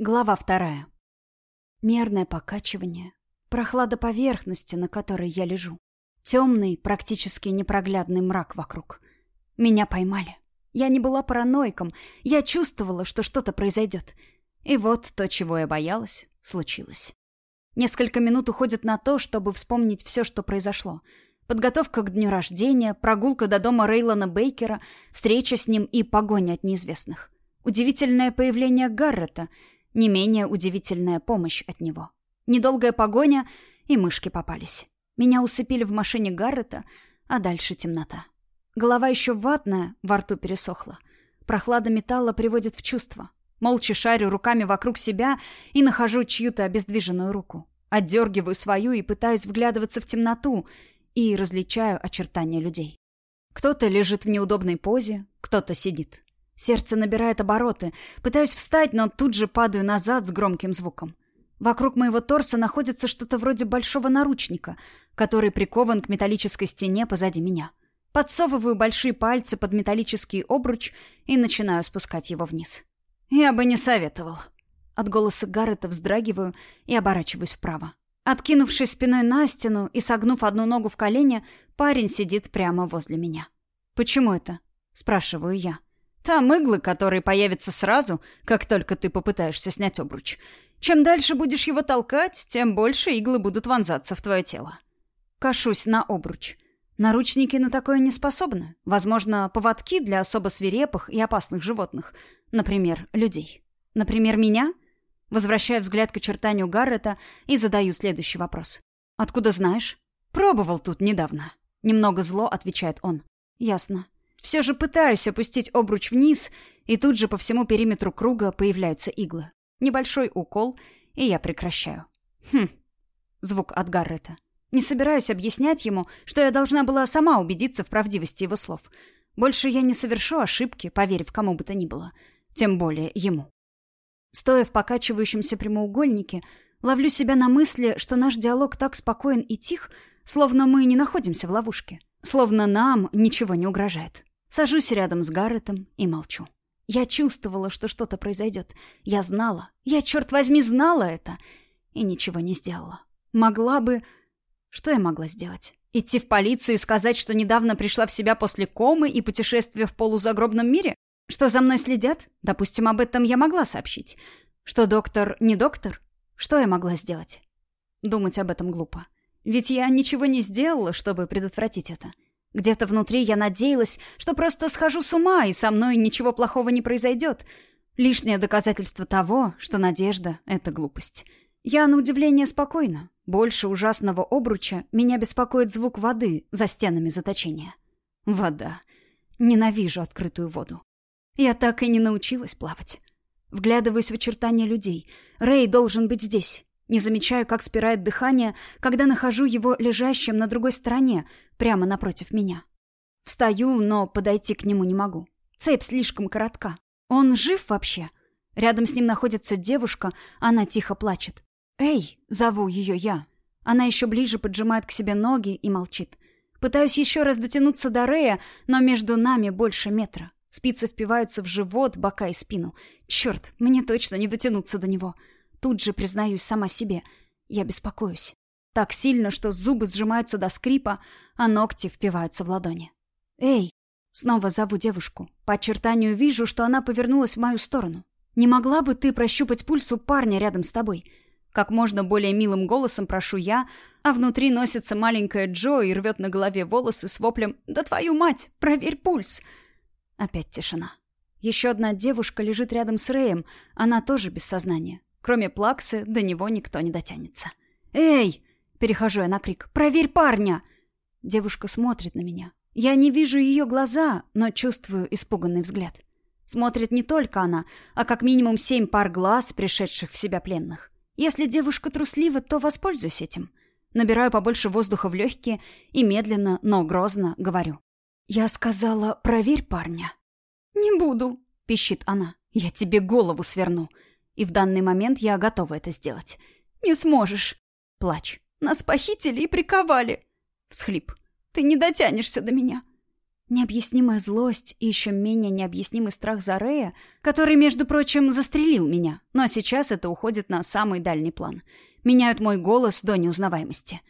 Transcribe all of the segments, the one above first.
Глава вторая. Мерное покачивание. Прохлада поверхности, на которой я лежу. Темный, практически непроглядный мрак вокруг. Меня поймали. Я не была параноиком. Я чувствовала, что что-то произойдет. И вот то, чего я боялась, случилось. Несколько минут уходит на то, чтобы вспомнить все, что произошло. Подготовка к дню рождения, прогулка до дома Рейлона Бейкера, встреча с ним и погоня от неизвестных. Удивительное появление Гаррета — не менее удивительная помощь от него. Недолгая погоня, и мышки попались. Меня усыпили в машине Гаррета, а дальше темнота. Голова еще ватная, во рту пересохла. Прохлада металла приводит в чувство. Молча шарю руками вокруг себя и нахожу чью-то обездвиженную руку. Отдергиваю свою и пытаюсь вглядываться в темноту и различаю очертания людей. Кто-то лежит в неудобной позе, кто-то сидит. Сердце набирает обороты. Пытаюсь встать, но тут же падаю назад с громким звуком. Вокруг моего торса находится что-то вроде большого наручника, который прикован к металлической стене позади меня. Подсовываю большие пальцы под металлический обруч и начинаю спускать его вниз. «Я бы не советовал». От голоса Гаррета вздрагиваю и оборачиваюсь вправо. Откинувшись спиной на стену и согнув одну ногу в колене, парень сидит прямо возле меня. «Почему это?» — спрашиваю я. Там иглы, которые появятся сразу, как только ты попытаешься снять обруч. Чем дальше будешь его толкать, тем больше иглы будут вонзаться в твое тело. Кашусь на обруч. Наручники на такое не способны. Возможно, поводки для особо свирепых и опасных животных. Например, людей. Например, меня? Возвращаю взгляд к очертанию Гаррета и задаю следующий вопрос. «Откуда знаешь?» «Пробовал тут недавно». Немного зло отвечает он. «Ясно. Все же пытаюсь опустить обруч вниз, и тут же по всему периметру круга появляются иглы. Небольшой укол, и я прекращаю. Хм. Звук от Гаррета. Не собираюсь объяснять ему, что я должна была сама убедиться в правдивости его слов. Больше я не совершу ошибки, поверив кому бы то ни было. Тем более ему. Стоя в покачивающемся прямоугольнике, ловлю себя на мысли, что наш диалог так спокоен и тих, словно мы не находимся в ловушке. Словно нам ничего не угрожает. Сажусь рядом с Гарретом и молчу. Я чувствовала, что что-то произойдет. Я знала. Я, черт возьми, знала это. И ничего не сделала. Могла бы... Что я могла сделать? Идти в полицию и сказать, что недавно пришла в себя после комы и путешествия в полузагробном мире? Что за мной следят? Допустим, об этом я могла сообщить. Что доктор не доктор? Что я могла сделать? Думать об этом глупо. Ведь я ничего не сделала, чтобы предотвратить это. Где-то внутри я надеялась, что просто схожу с ума, и со мной ничего плохого не произойдет. Лишнее доказательство того, что надежда — это глупость. Я, на удивление, спокойна. Больше ужасного обруча меня беспокоит звук воды за стенами заточения. Вода. Ненавижу открытую воду. Я так и не научилась плавать. Вглядываюсь в очертания людей. Рэй должен быть здесь. Не замечаю, как спирает дыхание, когда нахожу его лежащим на другой стороне, прямо напротив меня. Встаю, но подойти к нему не могу. Цепь слишком коротка. Он жив вообще? Рядом с ним находится девушка, она тихо плачет. «Эй!» — зову ее я. Она еще ближе поджимает к себе ноги и молчит. Пытаюсь еще раз дотянуться до Рея, но между нами больше метра. Спицы впиваются в живот, бока и спину. Черт, мне точно не дотянуться до него. Тут же признаюсь сама себе. Я беспокоюсь. Так сильно, что зубы сжимаются до скрипа, а ногти впиваются в ладони. «Эй!» Снова зову девушку. По очертанию вижу, что она повернулась в мою сторону. «Не могла бы ты прощупать пульс у парня рядом с тобой?» Как можно более милым голосом прошу я, а внутри носится маленькая Джо и рвет на голове волосы с воплем «Да твою мать! Проверь пульс!» Опять тишина. Еще одна девушка лежит рядом с Рэем, она тоже без сознания. Кроме Плаксы, до него никто не дотянется. «Эй!» — перехожу я на крик. «Проверь парня!» Девушка смотрит на меня. Я не вижу ее глаза, но чувствую испуганный взгляд. Смотрит не только она, а как минимум семь пар глаз, пришедших в себя пленных. Если девушка труслива, то воспользуюсь этим. Набираю побольше воздуха в легкие и медленно, но грозно говорю. «Я сказала, проверь парня». «Не буду», — пищит она. «Я тебе голову сверну». И в данный момент я готова это сделать. «Не сможешь!» Плач. «Нас похитили и приковали!» Всхлип. «Ты не дотянешься до меня!» Необъяснимая злость и еще менее необъяснимый страх за Рея, который, между прочим, застрелил меня, но сейчас это уходит на самый дальний план. Меняют мой голос до неузнаваемости.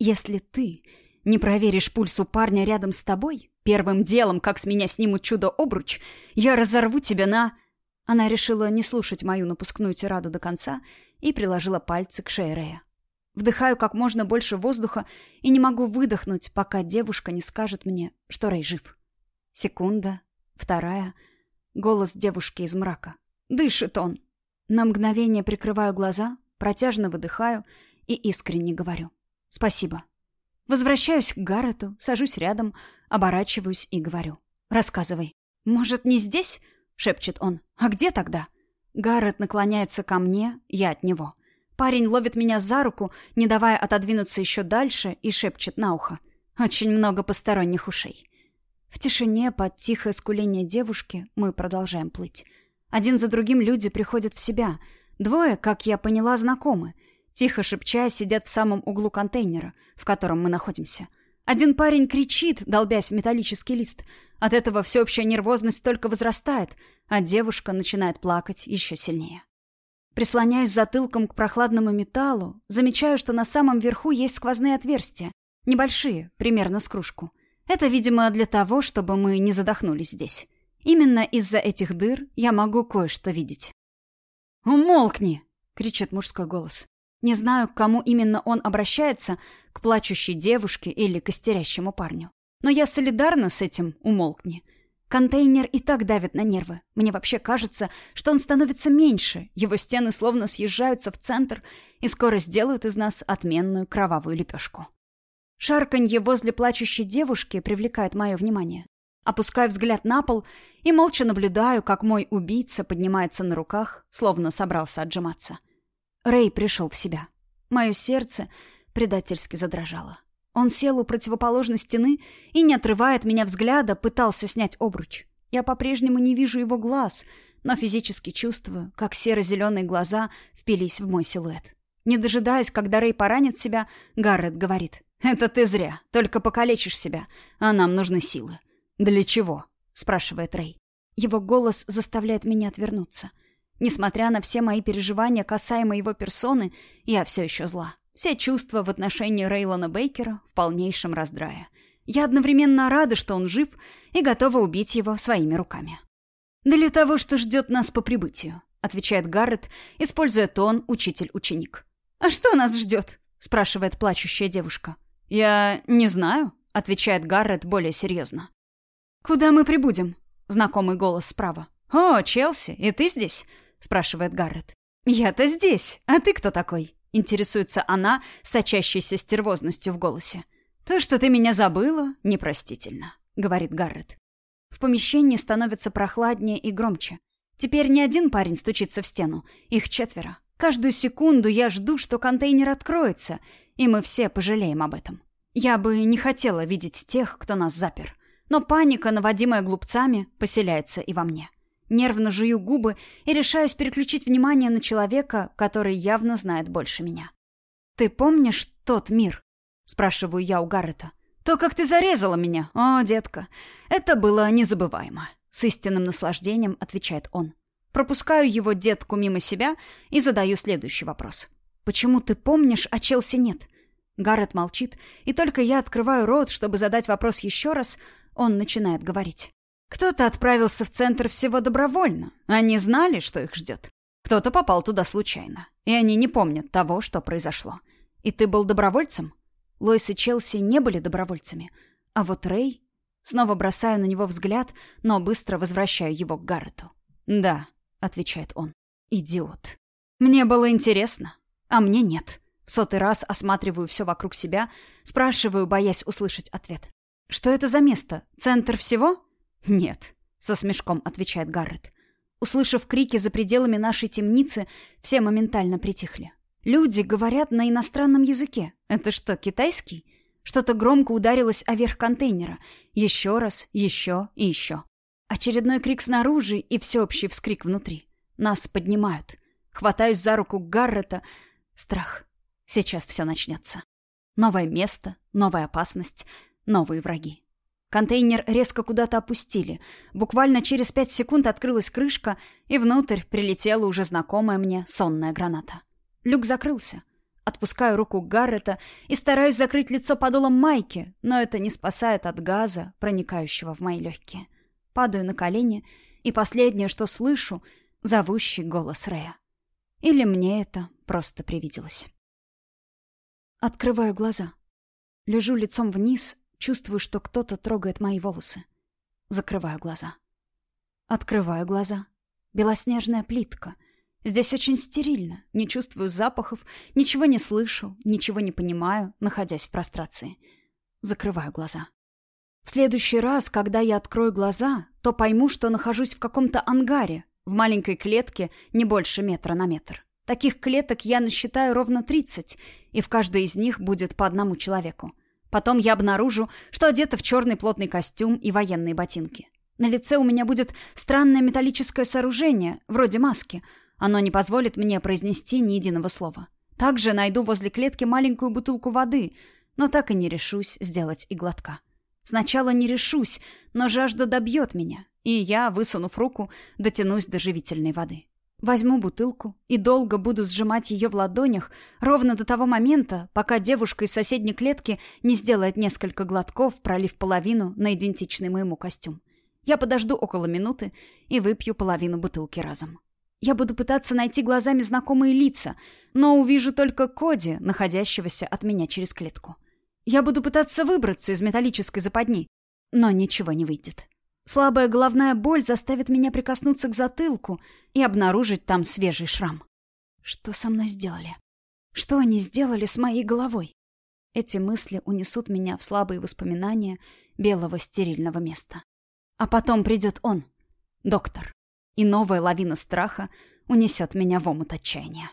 Если ты не проверишь пульс у парня рядом с тобой, первым делом, как с меня снимут чудо-обруч, я разорву тебя на... Она решила не слушать мою напускную тираду до конца и приложила пальцы к шее Рея. Вдыхаю как можно больше воздуха и не могу выдохнуть, пока девушка не скажет мне, что Рэй жив. Секунда, вторая. Голос девушки из мрака. Дышит он. На мгновение прикрываю глаза, протяжно выдыхаю и искренне говорю. Спасибо. Возвращаюсь к Гаррету, сажусь рядом, оборачиваюсь и говорю. Рассказывай. Может, не здесь? Шепчет он. А где тогда? Гаррет наклоняется ко мне, я от него. Парень ловит меня за руку, не давая отодвинуться еще дальше, и шепчет на ухо. Очень много посторонних ушей. В тишине, под тихое скуление девушки, мы продолжаем плыть. Один за другим люди приходят в себя. Двое, как я поняла, знакомы. Тихо шепча, сидят в самом углу контейнера, в котором мы находимся. Один парень кричит, долбясь в металлический лист. От этого всеобщая нервозность только возрастает, а девушка начинает плакать еще сильнее. Прислоняюсь затылком к прохладному металлу, замечаю, что на самом верху есть сквозные отверстия. Небольшие, примерно с кружку. Это, видимо, для того, чтобы мы не задохнулись здесь. Именно из-за этих дыр я могу кое-что видеть. «Умолкни!» — кричит мужской голос. Не знаю, к кому именно он обращается, к плачущей девушке или к истерящему парню. Но я солидарна с этим «умолкни». Контейнер и так давит на нервы. Мне вообще кажется, что он становится меньше, его стены словно съезжаются в центр и скоро сделают из нас отменную кровавую лепешку. Шарканье возле плачущей девушки привлекает мое внимание. Опускаю взгляд на пол и молча наблюдаю, как мой убийца поднимается на руках, словно собрался отжиматься. Рэй пришел в себя. Мое сердце предательски задрожало. Он сел у противоположной стены и, не отрывая от меня взгляда, пытался снять обруч. Я по-прежнему не вижу его глаз, но физически чувствую, как серо-зеленые глаза впились в мой силуэт. Не дожидаясь, когда Рэй поранит себя, Гаррет говорит. «Это ты зря, только покалечишь себя, а нам нужны силы». «Для чего?» — спрашивает Рэй. Его голос заставляет меня отвернуться. Несмотря на все мои переживания касаемо его персоны, я все еще зла. Все чувства в отношении Рейлона Бейкера в полнейшем раздрае. Я одновременно рада, что он жив, и готова убить его своими руками. «Для того, что ждет нас по прибытию», — отвечает Гаррет, используя тон «учитель-ученик». «А что нас ждет?» — спрашивает плачущая девушка. «Я не знаю», — отвечает Гаррет более серьезно. «Куда мы прибудем?» — знакомый голос справа. «О, Челси, и ты здесь?» — спрашивает Гаррет. «Я-то здесь. А ты кто такой?» Интересуется она, сочащейся стервозностью в голосе. «То, что ты меня забыла, непростительно», — говорит Гаррет. В помещении становится прохладнее и громче. Теперь не один парень стучится в стену, их четверо. Каждую секунду я жду, что контейнер откроется, и мы все пожалеем об этом. Я бы не хотела видеть тех, кто нас запер. Но паника, наводимая глупцами, поселяется и во мне. Нервно жую губы и решаюсь переключить внимание на человека, который явно знает больше меня. «Ты помнишь тот мир?» — спрашиваю я у Гаррета. «То, как ты зарезала меня, о, детка, это было незабываемо», — с истинным наслаждением отвечает он. Пропускаю его детку мимо себя и задаю следующий вопрос. «Почему ты помнишь, а Челси нет?» Гаррет молчит, и только я открываю рот, чтобы задать вопрос еще раз, он начинает говорить. Кто-то отправился в центр всего добровольно. Они знали, что их ждет. Кто-то попал туда случайно. И они не помнят того, что произошло. И ты был добровольцем? Лойс и Челси не были добровольцами. А вот Рэй... Снова бросаю на него взгляд, но быстро возвращаю его к Гаррету. «Да», — отвечает он. «Идиот. Мне было интересно, а мне нет». В сотый раз осматриваю все вокруг себя, спрашиваю, боясь услышать ответ. «Что это за место? Центр всего?» «Нет», — со смешком отвечает Гаррет. Услышав крики за пределами нашей темницы, все моментально притихли. Люди говорят на иностранном языке. Это что, китайский? Что-то громко ударилось о верх контейнера. Еще раз, еще и еще. Очередной крик снаружи и всеобщий вскрик внутри. Нас поднимают. Хватаюсь за руку Гаррета. Страх. Сейчас все начнется. Новое место, новая опасность, новые враги. Контейнер резко куда-то опустили. Буквально через пять секунд открылась крышка, и внутрь прилетела уже знакомая мне сонная граната. Люк закрылся. Отпускаю руку Гаррета и стараюсь закрыть лицо подолом майки, но это не спасает от газа, проникающего в мои легкие. Падаю на колени, и последнее, что слышу — зовущий голос Рея. Или мне это просто привиделось. Открываю глаза. Лежу лицом вниз, чувствую, что кто-то трогает мои волосы. Закрываю глаза. Открываю глаза. Белоснежная плитка. Здесь очень стерильно. Не чувствую запахов, ничего не слышу, ничего не понимаю, находясь в прострации. Закрываю глаза. В следующий раз, когда я открою глаза, то пойму, что нахожусь в каком-то ангаре, в маленькой клетке не больше метра на метр. Таких клеток я насчитаю ровно 30, и в каждой из них будет по одному человеку. Потом я обнаружу, что одета в черный плотный костюм и военные ботинки. На лице у меня будет странное металлическое сооружение, вроде маски. Оно не позволит мне произнести ни единого слова. Также найду возле клетки маленькую бутылку воды, но так и не решусь сделать и глотка. Сначала не решусь, но жажда добьет меня, и я, высунув руку, дотянусь до живительной воды. Возьму бутылку и долго буду сжимать ее в ладонях, ровно до того момента, пока девушка из соседней клетки не сделает несколько глотков, пролив половину на идентичный моему костюм. Я подожду около минуты и выпью половину бутылки разом. Я буду пытаться найти глазами знакомые лица, но увижу только Коди, находящегося от меня через клетку. Я буду пытаться выбраться из металлической западни, но ничего не выйдет. Слабая головная боль заставит меня прикоснуться к затылку и обнаружить там свежий шрам. Что со мной сделали? Что они сделали с моей головой? Эти мысли унесут меня в слабые воспоминания белого стерильного места. А потом придет он, доктор, и новая лавина страха унесет меня в омут отчаяния.